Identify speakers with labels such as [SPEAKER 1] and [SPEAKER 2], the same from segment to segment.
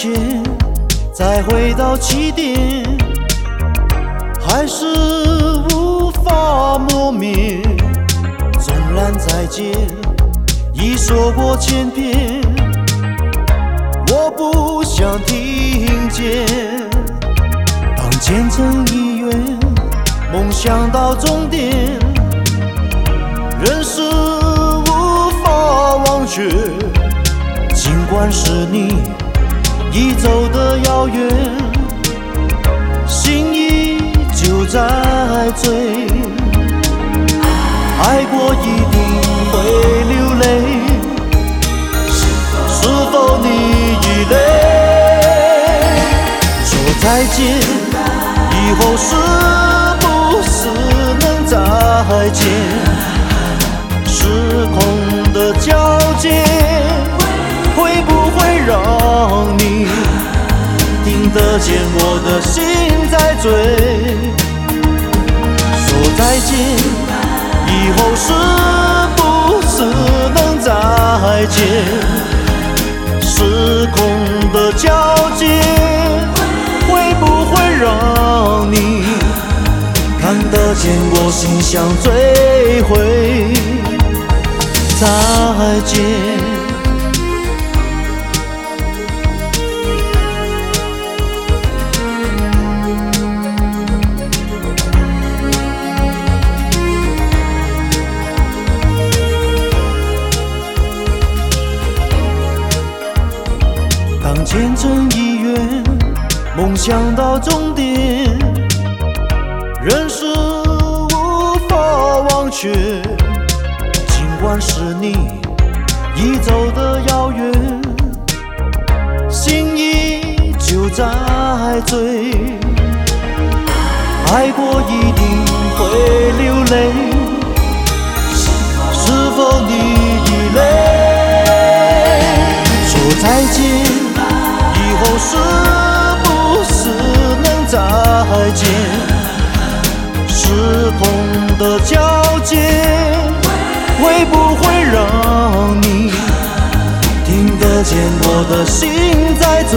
[SPEAKER 1] 前，再回到起点，还是无法磨灭。纵然再见，已说过千遍，我不想听见。当前程已远，梦想到终点，人是无法忘却。尽管是你已走得遥远，心依旧在追。爱过一定会流泪，是否你已累？说再见，以后是不是能再见？时空的交界，听得见我的心在醉？说再见。以后是不是能再见？时空的交界，会不会让你看得见我心像追回？再见。当前程已远，梦想到终点，人是无法忘却。尽管是你已走得遥远，心依旧在追。爱过一定会流泪，是否你已累？说再见。是不是能再见？时空的交界，会不会让你听得见我的心在醉？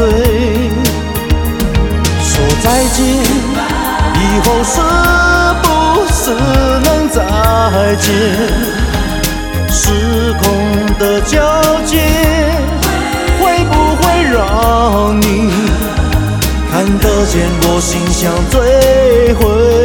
[SPEAKER 1] 说再见，以后是不是能再见？时空的交看得见我心像追回。